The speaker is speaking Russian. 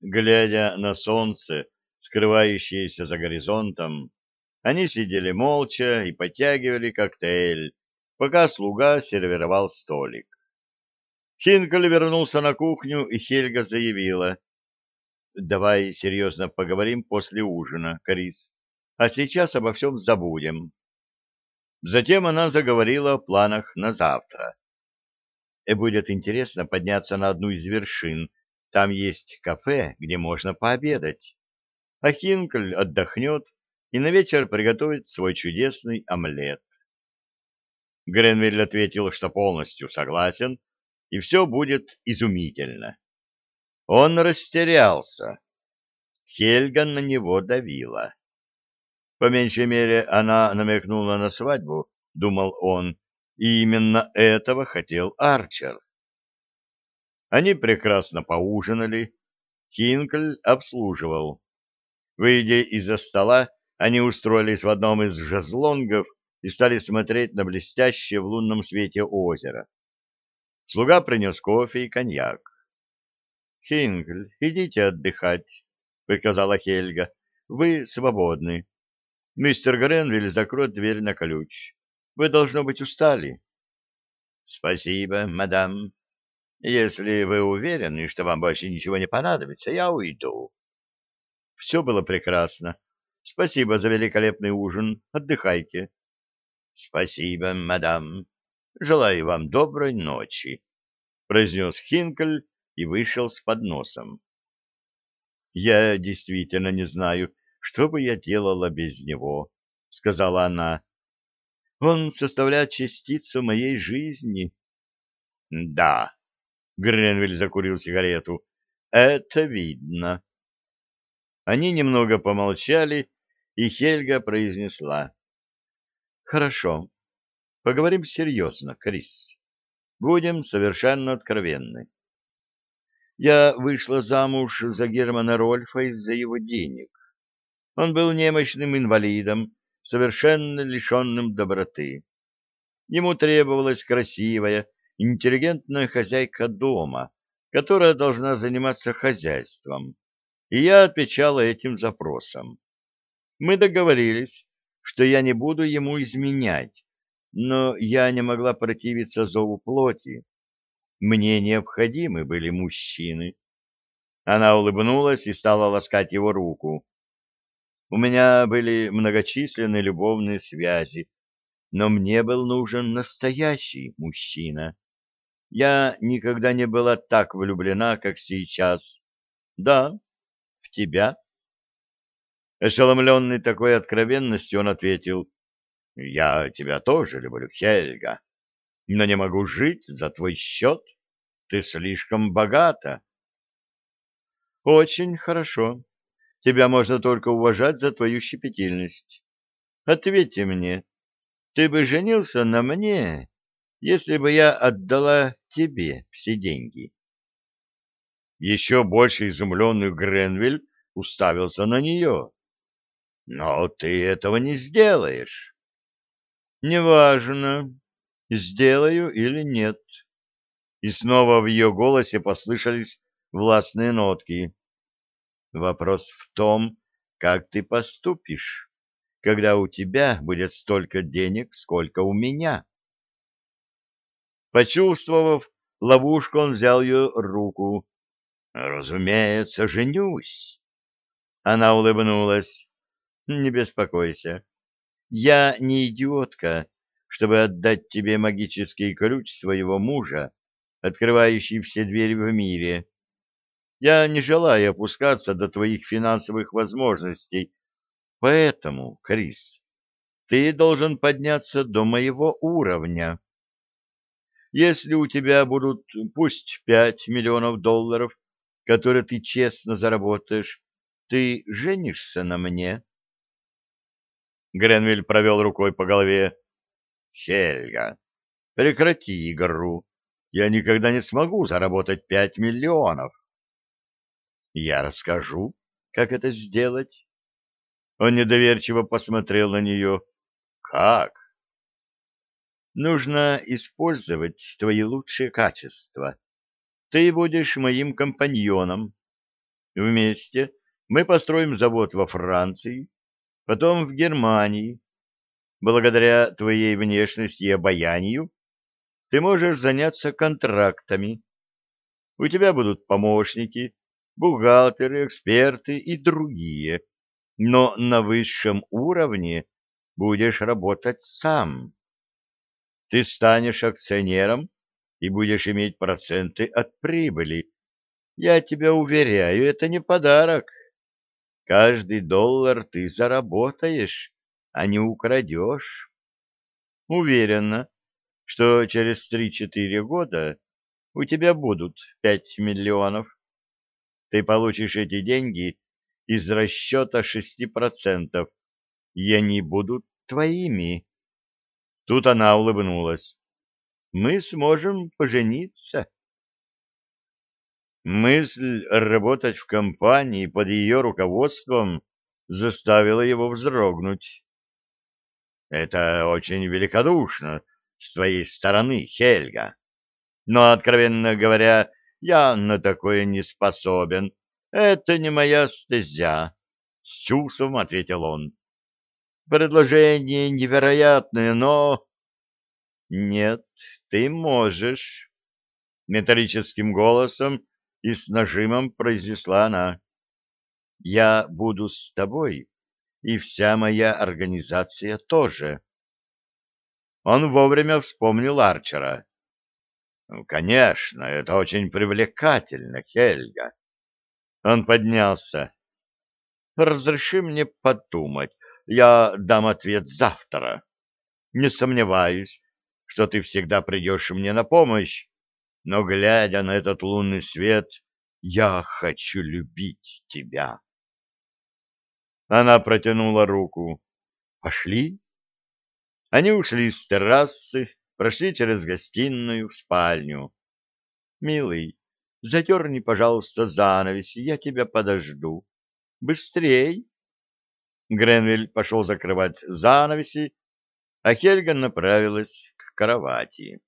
глядя на солнце, скрывающееся за горизонтом, они сидели молча и подтягивали коктейль, пока слуга сервировал столик. Хинкель вернулся на кухню, и Хельга заявила. — Давай серьезно поговорим после ужина, Крис, а сейчас обо всем забудем. Затем она заговорила о планах на завтра. — Будет интересно подняться на одну из вершин там есть кафе, где можно пообедать. А Хинкель отдохнет и на вечер приготовит свой чудесный омлет. Гренвиль ответил, что полностью согласен, и все будет изумительно. Он растерялся. Хельга на него давила. По меньшей мере, она намекнула на свадьбу, думал он, и именно этого хотел Арчер. Они прекрасно поужинали. Хинкль обслуживал. Выйдя из-за стола, они устроились в одном из жезлонгов и стали смотреть на блестящее в лунном свете озеро. Слуга принес кофе и коньяк. — Хингль, идите отдыхать, — приказала Хельга. — Вы свободны. Мистер Гренвиль закроет дверь на ключ. Вы, должно быть, устали. — Спасибо, мадам, если вы уверены, что вам больше ничего не понадобится, я уйду. Все было прекрасно. Спасибо за великолепный ужин. Отдыхайте. Спасибо, мадам. Желаю вам доброй ночи, произнес Хинкель и вышел с подносом. Я действительно не знаю, что бы я делала без него, сказала она. Он составляет частицу моей жизни. Да, Гренвиль закурил сигарету. Это видно. Они немного помолчали, и Хельга произнесла. Хорошо. Поговорим серьезно, Крис. Будем совершенно откровенны. Я вышла замуж за Германа Рольфа из-за его денег. Он был немощным инвалидом, совершенно лишенным доброты. Ему требовалась красивая, интеллигентная хозяйка дома, которая должна заниматься хозяйством, и я отвечала этим запросам. Мы договорились, что я не буду ему изменять, но я не могла противиться зову плоти. Мне необходимы были мужчины. Она улыбнулась и стала ласкать его руку. У меня были многочисленные любовные связи, но мне был нужен настоящий мужчина. Я никогда не была так влюблена, как сейчас. Да, в тебя. Ошеломленный такой откровенностью, он ответил, «Я тебя тоже люблю, Хельга, но не могу жить за твой счет. Ты слишком богата». «Очень хорошо. Тебя можно только уважать за твою щепетильность. Ответьте мне, ты бы женился на мне, если бы я отдала тебе все деньги. Еще больше изумленный Гренвиль уставился на нее. Но ты этого не сделаешь. Неважно, сделаю или нет. И снова в ее голосе послышались властные нотки. Вопрос в том, как ты поступишь, когда у тебя будет столько денег, сколько у меня. Почувствовав ловушку, он взял ее руку. «Разумеется, женюсь!» Она улыбнулась. «Не беспокойся. Я не идиотка, чтобы отдать тебе магический ключ своего мужа, открывающий все двери в мире. Я не желаю опускаться до твоих финансовых возможностей, поэтому, Крис, ты должен подняться до моего уровня. Если у тебя будут пусть пять миллионов долларов, которые ты честно заработаешь, ты женишься на мне?» Гренвиль провел рукой по голове. «Хельга, прекрати игру. Я никогда не смогу заработать пять миллионов». «Я расскажу, как это сделать». Он недоверчиво посмотрел на нее. «Как?» Нужно использовать твои лучшие качества. Ты будешь моим компаньоном. Вместе мы построим завод во Франции, потом в Германии. Благодаря твоей внешности и обаянию ты можешь заняться контрактами. У тебя будут помощники, бухгалтеры, эксперты и другие, но на высшем уровне будешь работать сам ты станешь акционером и будешь иметь проценты от прибыли. Я тебя уверяю, это не подарок. Каждый доллар ты заработаешь, а не украдешь. Уверена, что через 3-4 года у тебя будут 5 миллионов. Ты получишь эти деньги из расчета 6%, и они будут твоими. Тут она улыбнулась. «Мы сможем пожениться». Мысль работать в компании под ее руководством заставила его вздрогнуть. «Это очень великодушно с твоей стороны, Хельга. Но, откровенно говоря, я на такое не способен. Это не моя стезя», — с чувством ответил он. Предложение невероятное, но... Нет, ты можешь, металлическим голосом и с нажимом произнесла она. Я буду с тобой, и вся моя организация тоже. Он вовремя вспомнил Арчера. «Ну, конечно, это очень привлекательно, Хельга. Он поднялся. Разреши мне подумать я дам ответ завтра. Не сомневаюсь, что ты всегда придешь мне на помощь, но, глядя на этот лунный свет, я хочу любить тебя. Она протянула руку. «Пошли?» Они ушли с террасы, прошли через гостиную в спальню. «Милый, затерни, пожалуйста, занавеси. я тебя подожду. Быстрей!» Гренвиль пошел закрывать занавеси, а Хельга направилась к кровати.